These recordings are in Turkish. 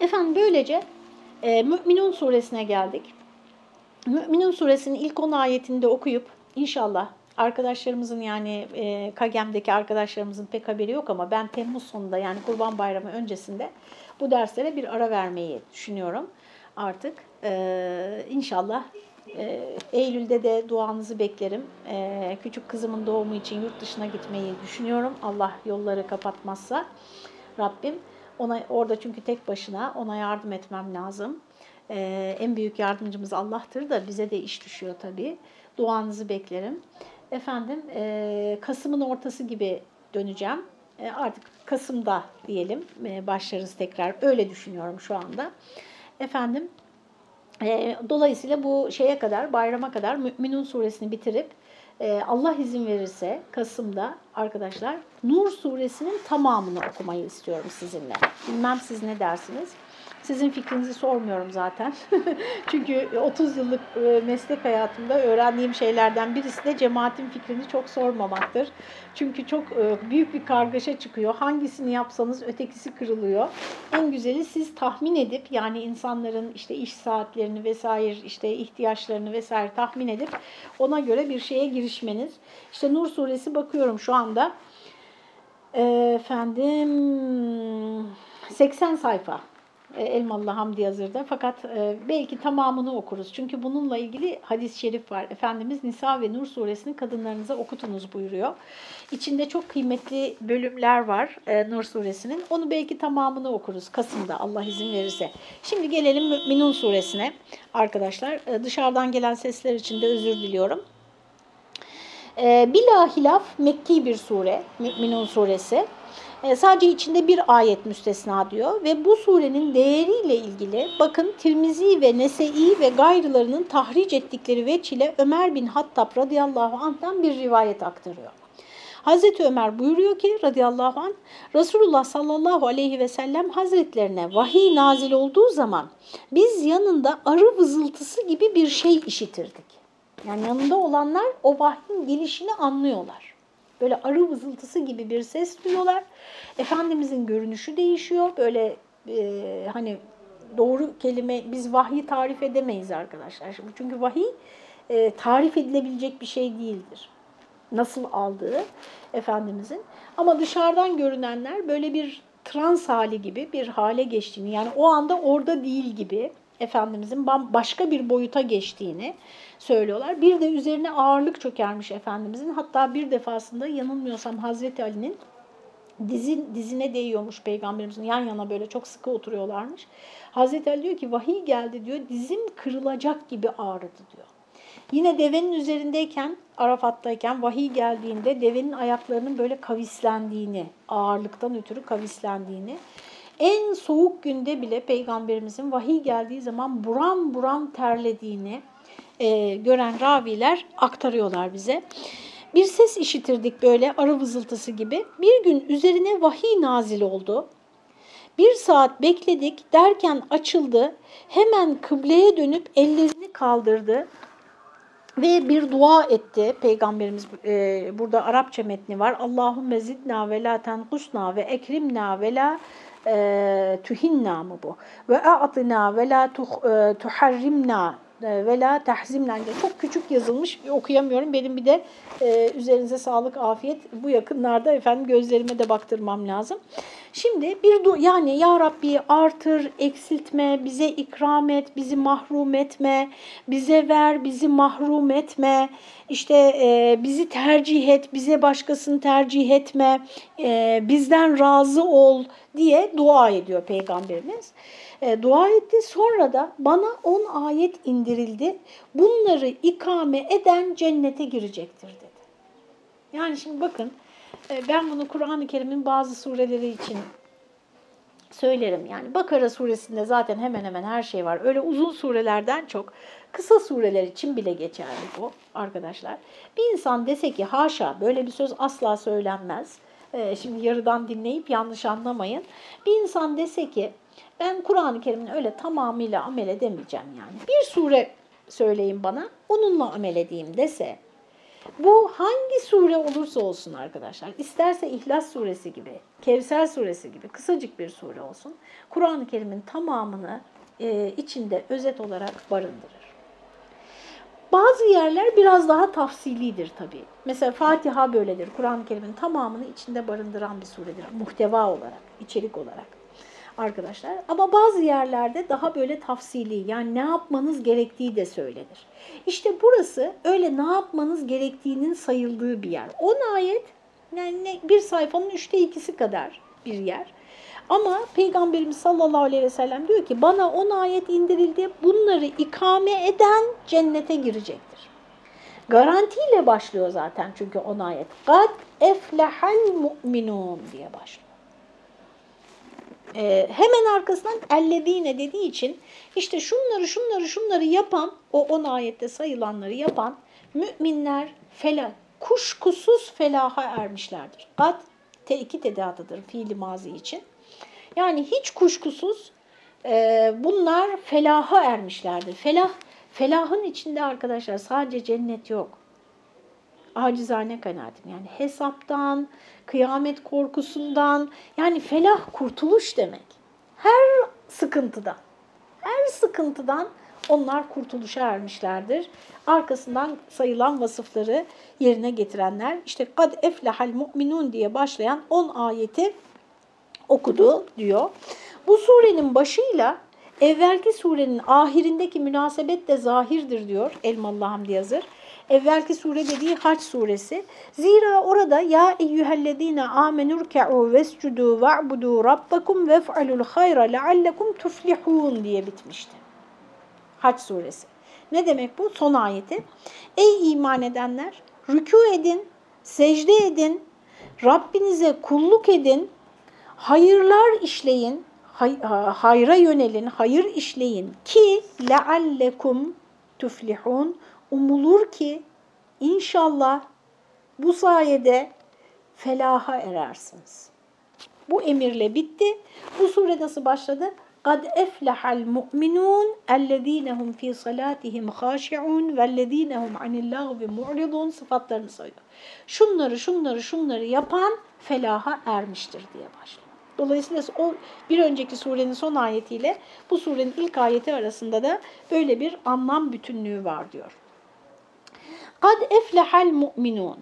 Efendim böylece e, Mü'minun suresine geldik. Mü'minun suresinin ilk 10 ayetini de okuyup inşallah arkadaşlarımızın yani e, Kagem'deki arkadaşlarımızın pek haberi yok ama ben Temmuz sonunda yani Kurban Bayramı öncesinde bu derslere bir ara vermeyi düşünüyorum artık. E, inşallah e, Eylül'de de duanızı beklerim. E, küçük kızımın doğumu için yurt dışına gitmeyi düşünüyorum. Allah yolları kapatmazsa Rabbim. Ona, orada çünkü tek başına ona yardım etmem lazım. Ee, en büyük yardımcımız Allah'tır da bize de iş düşüyor tabii. Duanızı beklerim. Efendim e, Kasım'ın ortası gibi döneceğim. E, artık Kasım'da diyelim e, başlarız tekrar. Öyle düşünüyorum şu anda. Efendim e, dolayısıyla bu şeye kadar bayrama kadar Mü'minun suresini bitirip e, Allah izin verirse Kasım'da arkadaşlar Nur suresinin tamamını okumayı istiyorum sizinle. Bilmem siz ne dersiniz? Sizin fikrinizi sormuyorum zaten. Çünkü 30 yıllık e, meslek hayatımda öğrendiğim şeylerden birisi de cemaatin fikrini çok sormamaktır. Çünkü çok e, büyük bir kargaşa çıkıyor. Hangisini yapsanız ötekisi kırılıyor. En güzeli siz tahmin edip yani insanların işte iş saatlerini vesaire işte ihtiyaçlarını vesaire tahmin edip ona göre bir şeye girişmeniz. İşte Nur suresi bakıyorum şu anda. E, efendim 80 sayfa. E, Elmalı Hamdi Yazır'da. Fakat e, belki tamamını okuruz. Çünkü bununla ilgili hadis-i şerif var. Efendimiz Nisa ve Nur suresini kadınlarınıza okutunuz buyuruyor. İçinde çok kıymetli bölümler var e, Nur suresinin. Onu belki tamamını okuruz Kasım'da Allah izin verirse. Şimdi gelelim Mü'minun suresine arkadaşlar. Dışarıdan gelen sesler için de özür diliyorum. Bilahilaf Mekki bir sure, Mü'minun suresi. E, sadece içinde bir ayet müstesna diyor ve bu surenin değeriyle ilgili bakın Tirmizi ve Nese'i ve gayrılarının tahric ettikleri veç ile Ömer bin Hattab radıyallahu anh'tan bir rivayet aktarıyor. Hazreti Ömer buyuruyor ki radıyallahu anh Resulullah sallallahu aleyhi ve sellem hazretlerine vahiy nazil olduğu zaman biz yanında arı vızıltısı gibi bir şey işitirdik. Yani yanında olanlar o vahyin gelişini anlıyorlar. Böyle arı vızıltısı gibi bir ses duyuyorlar. Efendimizin görünüşü değişiyor. Böyle e, hani doğru kelime biz vahyi tarif edemeyiz arkadaşlar. Çünkü vahiy e, tarif edilebilecek bir şey değildir. Nasıl aldığı Efendimizin. Ama dışarıdan görünenler böyle bir trans hali gibi bir hale geçtiğini yani o anda orada değil gibi Efendimizin başka bir boyuta geçtiğini söylüyorlar. Bir de üzerine ağırlık çökermiş Efendimizin. Hatta bir defasında yanılmıyorsam Hazreti Ali'nin dizin, dizine değiyormuş Peygamberimizin. Yan yana böyle çok sıkı oturuyorlarmış. Hazreti Ali diyor ki vahiy geldi diyor dizim kırılacak gibi ağrıdı diyor. Yine devenin üzerindeyken, Arafat'tayken vahiy geldiğinde devenin ayaklarının böyle kavislendiğini, ağırlıktan ötürü kavislendiğini, en soğuk günde bile Peygamberimizin vahiy geldiği zaman buram buram terlediğini, e, gören raviler aktarıyorlar bize. Bir ses işitirdik böyle arı vızıltısı gibi. Bir gün üzerine vahiy nazil oldu. Bir saat bekledik derken açıldı. Hemen kıbleye dönüp ellerini kaldırdı ve bir dua etti. Peygamberimiz e, burada Arapça metni var. Allahümme zidna ve la tenkusna ve ekrimna ve la e, tuhinna mı bu? Ve a'tina ve la e, tuharrimna e, ve la tahzimlen çok küçük yazılmış okuyamıyorum. Benim bir de e, üzerinize sağlık, afiyet bu yakınlarda efendim gözlerime de baktırmam lazım. Şimdi bir yani ya Rabbi artır, eksiltme, bize ikram et, bizi mahrum etme, bize ver, bizi mahrum etme, işte e, bizi tercih et, bize başkasını tercih etme, e, bizden razı ol diye dua ediyor Peygamberimiz e, dua etti. Sonra da bana on ayet indirildi. Bunları ikame eden cennete girecektir dedi. Yani şimdi bakın ben bunu Kur'an-ı Kerim'in bazı sureleri için söylerim. Yani Bakara suresinde zaten hemen hemen her şey var. Öyle uzun surelerden çok kısa sureler için bile geçerli bu arkadaşlar. Bir insan dese ki haşa böyle bir söz asla söylenmez. Ee, şimdi yarıdan dinleyip yanlış anlamayın. Bir insan dese ki ben Kur'an-ı Kerim'in öyle tamamıyla amel edemeyeceğim yani. Bir sure söyleyin bana, onunla amel edeyim dese, Bu hangi sure olursa olsun arkadaşlar, isterse İhlas suresi gibi, Kevser suresi gibi kısacık bir sure olsun, Kur'an-ı Kerim'in tamamını e, içinde özet olarak barındırır. Bazı yerler biraz daha tafsilidir tabii. Mesela Fatiha böyledir. Kur'an-ı Kerim'in tamamını içinde barındıran bir suredir. Muhteva olarak, içerik olarak arkadaşlar. Ama bazı yerlerde daha böyle tafsili yani ne yapmanız gerektiği de söylenir. İşte burası öyle ne yapmanız gerektiğinin sayıldığı bir yer. 10 ayet yani bir sayfanın üçte ikisi kadar bir yer. Ama Peygamberimiz sallallahu aleyhi ve sellem diyor ki bana 10 ayet indirildi bunları ikame eden cennete girecektir. Garantiyle başlıyor zaten çünkü 10 ayet. Kad eflehal mu'minun diye başlıyor. Ee, hemen arkasından ellezine dediği için işte şunları şunları şunları yapan o 10 ayette sayılanları yapan müminler felah, kuşkusuz felaha ermişlerdir. Kad te iki tedatıdır fiili mazi için. Yani hiç kuşkusuz e, bunlar felaha ermişlerdir. Felah, felahın içinde arkadaşlar sadece cennet yok. Acizane kanaatim yani hesaptan, kıyamet korkusundan yani felah kurtuluş demek. Her sıkıntıdan, her sıkıntıdan onlar kurtuluşa ermişlerdir. Arkasından sayılan vasıfları yerine getirenler işte kad eflehal mu'minun diye başlayan 10 ayeti okudu diyor. Bu surenin başıyla evvelki surenin ahirindeki münasebet de zahirdir diyor Elmalı Hamdi Yazır. Evvelki sure dediği Haç suresi. Zira orada ya eyyühellezine amenurke'u vescudu ve'budu rabbakum vef'alul hayra leallekum tuflihun diye bitmişti. Haç suresi. Ne demek bu? Son ayeti. Ey iman edenler! Rükû edin, secde edin, Rabbinize kulluk edin, hayırlar işleyin, hay, hayra yönelin, hayır işleyin ki leallekum tuflihun umulur ki inşallah bu sayede felaha erersiniz. Bu emirle bitti. Bu sure nasıl başladı? قَدْ اَفْلَحَ الْمُؤْمِنُونَ اَلَّذ۪ينَ هُمْ ف۪ي صَلَاتِهِمْ خَاشِعُونَ وَالَّذ۪ينَ هُمْ عَنِ اللّٰهُ بِمُعْرِضُونَ sıfatlarını sayıyor. Şunları, şunları, şunları yapan felaha ermiştir diye başlıyor. Dolayısıyla o bir önceki surenin son ayetiyle bu surenin ilk ayeti arasında da böyle bir anlam bütünlüğü var diyor. Kad eflehal mu'minun.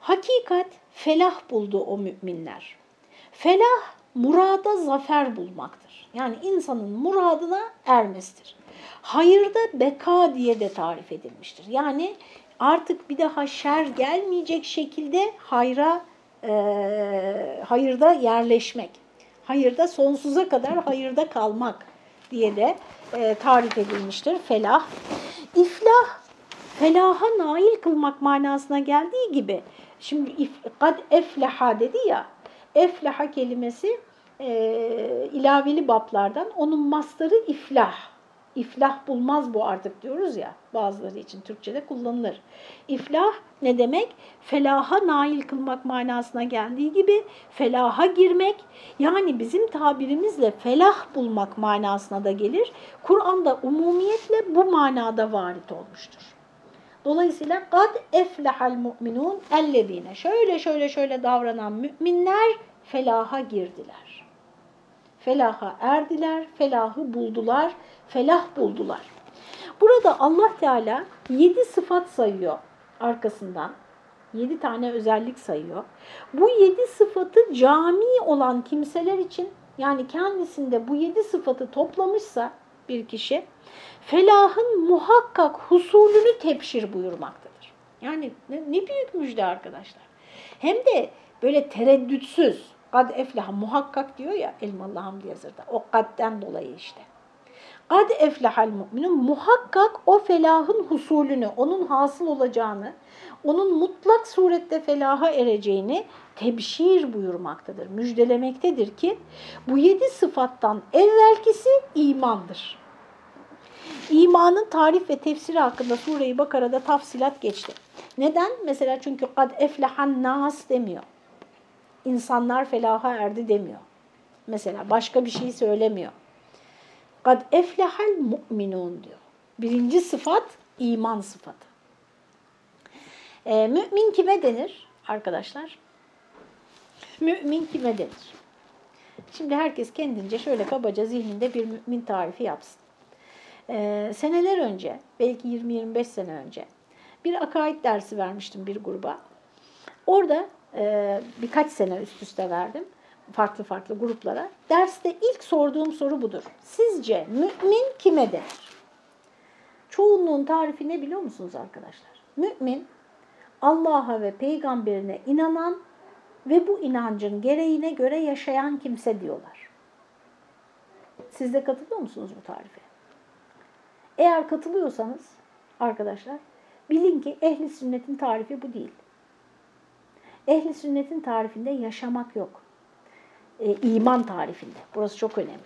Hakikat felah buldu o müminler. Felah murada zafer bulmaktır. Yani insanın muradına ermesidir. Hayırda beka diye de tarif edilmiştir. Yani artık bir daha şer gelmeyecek şekilde hayra e, hayırda yerleşmek. Hayırda sonsuza kadar hayırda kalmak diye de e, tarif edilmiştir felah. İflah felaha nail kılmak manasına geldiği gibi şimdi kad eflaha dedi ya eflaha kelimesi e, ilaveli baplardan onun mastarı iflah. İflah bulmaz bu artık diyoruz ya bazıları için Türkçe'de kullanılır. İflah ne demek? Felaha nail kılmak manasına geldiği gibi felaha girmek yani bizim tabirimizle felah bulmak manasına da gelir. Kur'an'da umumiyetle bu manada varit olmuştur. Dolayısıyla kad eflehal mu'minun ellezine şöyle şöyle şöyle davranan müminler felaha girdiler. Felaha erdiler, felahı buldular, felah buldular. Burada Allah Teala yedi sıfat sayıyor arkasından. Yedi tane özellik sayıyor. Bu yedi sıfatı cami olan kimseler için yani kendisinde bu yedi sıfatı toplamışsa bir kişi felahın muhakkak husulünü tepşir buyurmaktadır. Yani ne, ne büyük müjde arkadaşlar. Hem de böyle tereddütsüz, kad eflah muhakkak diyor ya Elmalı Hamdi Yazır'da. O kadden dolayı işte. Kad eflahal mu'minun muhakkak o felahın husulünü, onun hasıl olacağını, onun mutlak surette felaha ereceğini tebşir buyurmaktadır, müjdelemektedir ki bu yedi sıfattan evvelkisi imandır. İmanın tarif ve tefsiri hakkında Sure-i Bakara'da tafsilat geçti. Neden? Mesela çünkü kad eflahan nas demiyor. İnsanlar felaha erdi demiyor. Mesela başka bir şey söylemiyor. Kad eflehal mu'minun diyor. Birinci sıfat iman sıfatı. E, mümin kime denir arkadaşlar? Mümin kime denir? Şimdi herkes kendince şöyle kabaca zihninde bir mümin tarifi yapsın. E, seneler önce, belki 20-25 sene önce bir akaid dersi vermiştim bir gruba. Orada e, birkaç sene üst üste verdim farklı farklı gruplara. Derste ilk sorduğum soru budur. Sizce mümin kime denir? Çoğunluğun tarifi ne biliyor musunuz arkadaşlar? Mümin Allah'a ve peygamberine inanan ve bu inancın gereğine göre yaşayan kimse diyorlar. Siz de katılıyor musunuz bu tarife? Eğer katılıyorsanız arkadaşlar bilin ki ehli sünnetin tarifi bu değil. Ehli sünnetin tarifinde yaşamak yok. E, iman tarifinde. Burası çok önemli.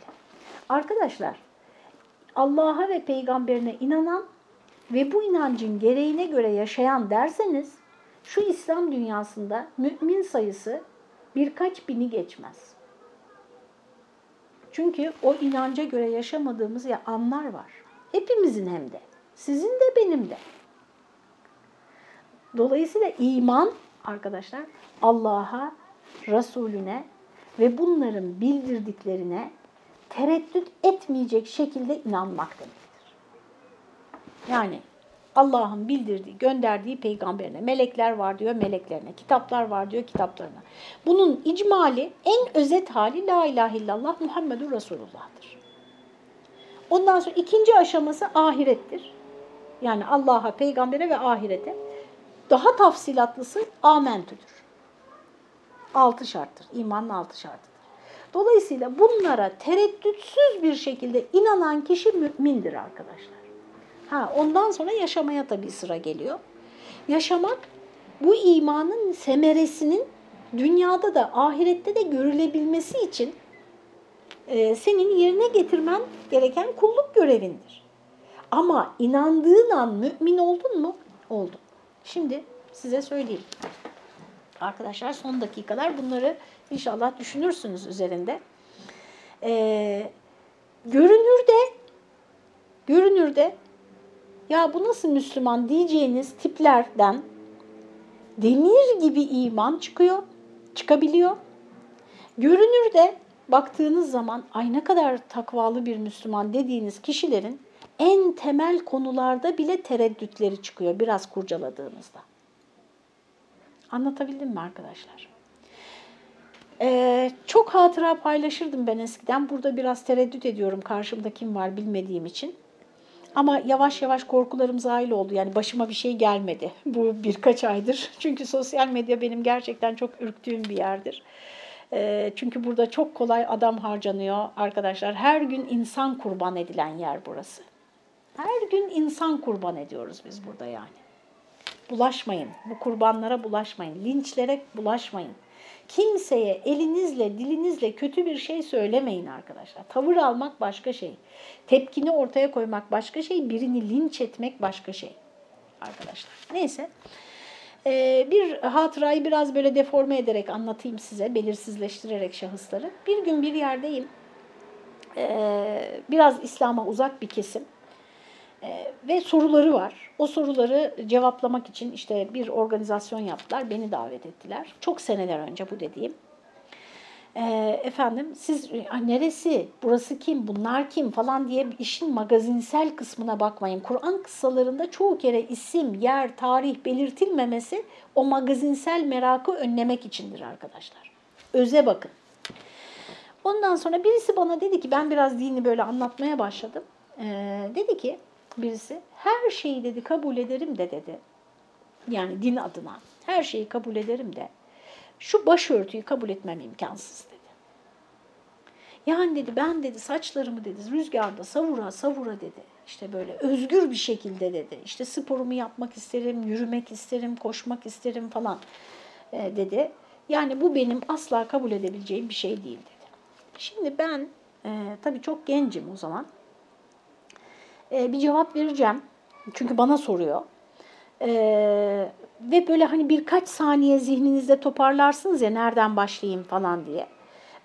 Arkadaşlar Allah'a ve peygamberine inanan ve bu inancın gereğine göre yaşayan derseniz şu İslam dünyasında mümin sayısı birkaç bini geçmez. Çünkü o inanca göre yaşamadığımız ya anlar var. Hepimizin hem de. Sizin de benim de. Dolayısıyla iman arkadaşlar Allah'a, Resulüne ve bunların bildirdiklerine tereddüt etmeyecek şekilde inanmak demektir. Yani Allah'ın bildirdiği, gönderdiği peygamberine, melekler var diyor meleklerine, kitaplar var diyor kitaplarına. Bunun icmali, en özet hali La ilahe illallah Muhammedur Resulullah'tır. Ondan sonra ikinci aşaması ahirettir. Yani Allah'a, peygambere ve ahirete. Daha tafsilatlısı amentüdür. Altı şarttır. İmanın altı şartıdır. Dolayısıyla bunlara tereddütsüz bir şekilde inanan kişi mümindir arkadaşlar. Ha, ondan sonra yaşamaya tabii sıra geliyor. Yaşamak bu imanın semeresinin dünyada da ahirette de görülebilmesi için e, senin yerine getirmen gereken kulluk görevindir. Ama inandığın an mümin oldun mu? Oldun. Şimdi size söyleyeyim. Arkadaşlar son dakikalar bunları inşallah düşünürsünüz üzerinde. Ee, görünürde görünürde ya bu nasıl Müslüman diyeceğiniz tiplerden demir gibi iman çıkıyor, çıkabiliyor. Görünürde baktığınız zaman ay ne kadar takvalı bir Müslüman dediğiniz kişilerin en temel konularda bile tereddütleri çıkıyor biraz kurcaladığınızda. Anlatabildim mi arkadaşlar? Ee, çok hatıra paylaşırdım ben eskiden. Burada biraz tereddüt ediyorum karşımda kim var bilmediğim için. Ama yavaş yavaş korkularım zahil oldu. Yani başıma bir şey gelmedi bu birkaç aydır. Çünkü sosyal medya benim gerçekten çok ürktüğüm bir yerdir. Çünkü burada çok kolay adam harcanıyor arkadaşlar. Her gün insan kurban edilen yer burası. Her gün insan kurban ediyoruz biz burada yani. Bulaşmayın, bu kurbanlara bulaşmayın, linçlere bulaşmayın. Kimseye elinizle, dilinizle kötü bir şey söylemeyin arkadaşlar. Tavır almak başka şey. Tepkini ortaya koymak başka şey. Birini linç etmek başka şey arkadaşlar. Neyse. Ee, bir hatırayı biraz böyle deforme ederek anlatayım size. Belirsizleştirerek şahısları. Bir gün bir yerdeyim. Ee, biraz İslam'a uzak bir kesim. Ee, ve soruları var. O soruları cevaplamak için işte bir organizasyon yaptılar. Beni davet ettiler. Çok seneler önce bu dediğim. Ee, efendim siz neresi, burası kim, bunlar kim falan diye işin magazinsel kısmına bakmayın. Kur'an kıssalarında çoğu kere isim, yer, tarih belirtilmemesi o magazinsel merakı önlemek içindir arkadaşlar. Öze bakın. Ondan sonra birisi bana dedi ki ben biraz dini böyle anlatmaya başladım. Ee, dedi ki birisi her şeyi dedi kabul ederim de dedi. Yani din adına her şeyi kabul ederim de şu başörtüyü kabul etmem imkansız dedi. Yani dedi ben dedi saçlarımı dedi rüzgarda savura savura dedi. İşte böyle özgür bir şekilde dedi. İşte sporumu yapmak isterim, yürümek isterim, koşmak isterim falan e, dedi. Yani bu benim asla kabul edebileceğim bir şey değil dedi. Şimdi ben e, tabii çok gencim o zaman. E, bir cevap vereceğim. Çünkü bana soruyor. E, ve böyle hani birkaç saniye zihninizde toparlarsınız ya nereden başlayayım falan diye.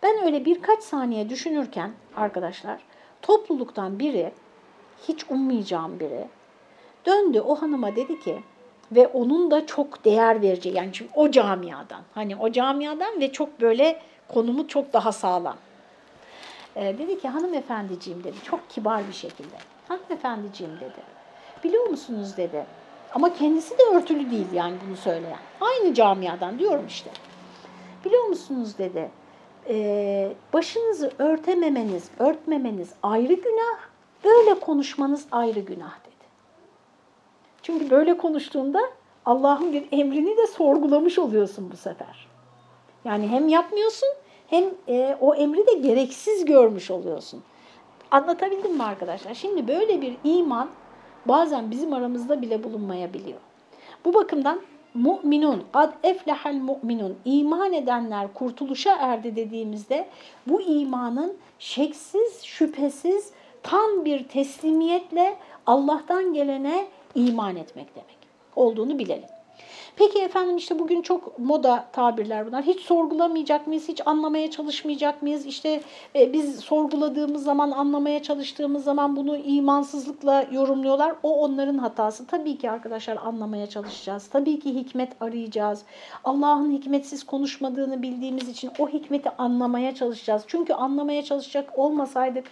Ben öyle birkaç saniye düşünürken arkadaşlar topluluktan biri, hiç ummayacağım biri, döndü o hanıma dedi ki, ve onun da çok değer vereceği yani çünkü o camiadan hani o camiadan ve çok böyle konumu çok daha sağlam. Ee, dedi ki hanımefendiciğim dedi çok kibar bir şekilde. Hanımefendiciğim dedi. Biliyor musunuz dedi. Ama kendisi de örtülü değil yani bunu söyleyen. Aynı camiadan diyorum işte. Biliyor musunuz dedi. E, başınızı örtememeniz, örtmemeniz ayrı günah, böyle konuşmanız ayrı günah dedi. Çünkü böyle konuştuğunda Allah'ın bir emrini de sorgulamış oluyorsun bu sefer. Yani hem yapmıyorsun hem e, o emri de gereksiz görmüş oluyorsun. Anlatabildim mi arkadaşlar? Şimdi böyle bir iman bazen bizim aramızda bile bulunmayabiliyor. Bu bakımdan mu'minun, ad eflehal mu'minun, iman edenler kurtuluşa erdi dediğimizde bu imanın şeksiz, şüphesiz tam bir teslimiyetle Allah'tan gelene iman etmek demek olduğunu bilelim. Peki efendim işte bugün çok moda tabirler bunlar. Hiç sorgulamayacak mıyız? Hiç anlamaya çalışmayacak mıyız? İşte e, biz sorguladığımız zaman, anlamaya çalıştığımız zaman bunu imansızlıkla yorumluyorlar. O onların hatası. Tabii ki arkadaşlar anlamaya çalışacağız. Tabii ki hikmet arayacağız. Allah'ın hikmetsiz konuşmadığını bildiğimiz için o hikmeti anlamaya çalışacağız. Çünkü anlamaya çalışacak olmasaydık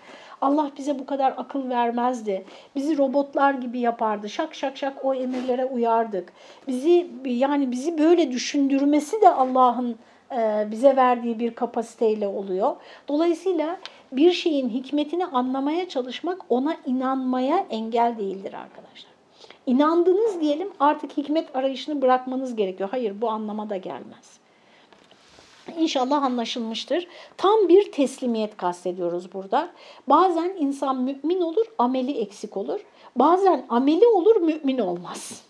Allah bize bu kadar akıl vermezdi. Bizi robotlar gibi yapardı. Şak şak şak o emirlere uyardık. Bizi yani bizi böyle düşündürmesi de Allah'ın e, bize verdiği bir kapasiteyle oluyor. Dolayısıyla bir şeyin hikmetini anlamaya çalışmak ona inanmaya engel değildir arkadaşlar. İnandınız diyelim artık hikmet arayışını bırakmanız gerekiyor. Hayır bu anlamada gelmez. İnşallah anlaşılmıştır. Tam bir teslimiyet kastediyoruz burada. Bazen insan mümin olur, ameli eksik olur. Bazen ameli olur, mümin olmaz.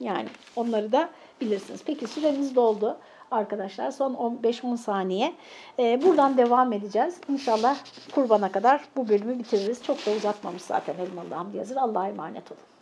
Yani onları da bilirsiniz. Peki süremiz doldu arkadaşlar. Son 15-10 saniye. Ee, buradan devam edeceğiz. İnşallah kurbana kadar bu bölümü bitiririz. Çok da uzatmamış zaten Elmalı Hamdi Yazır. Allah'a emanet olun.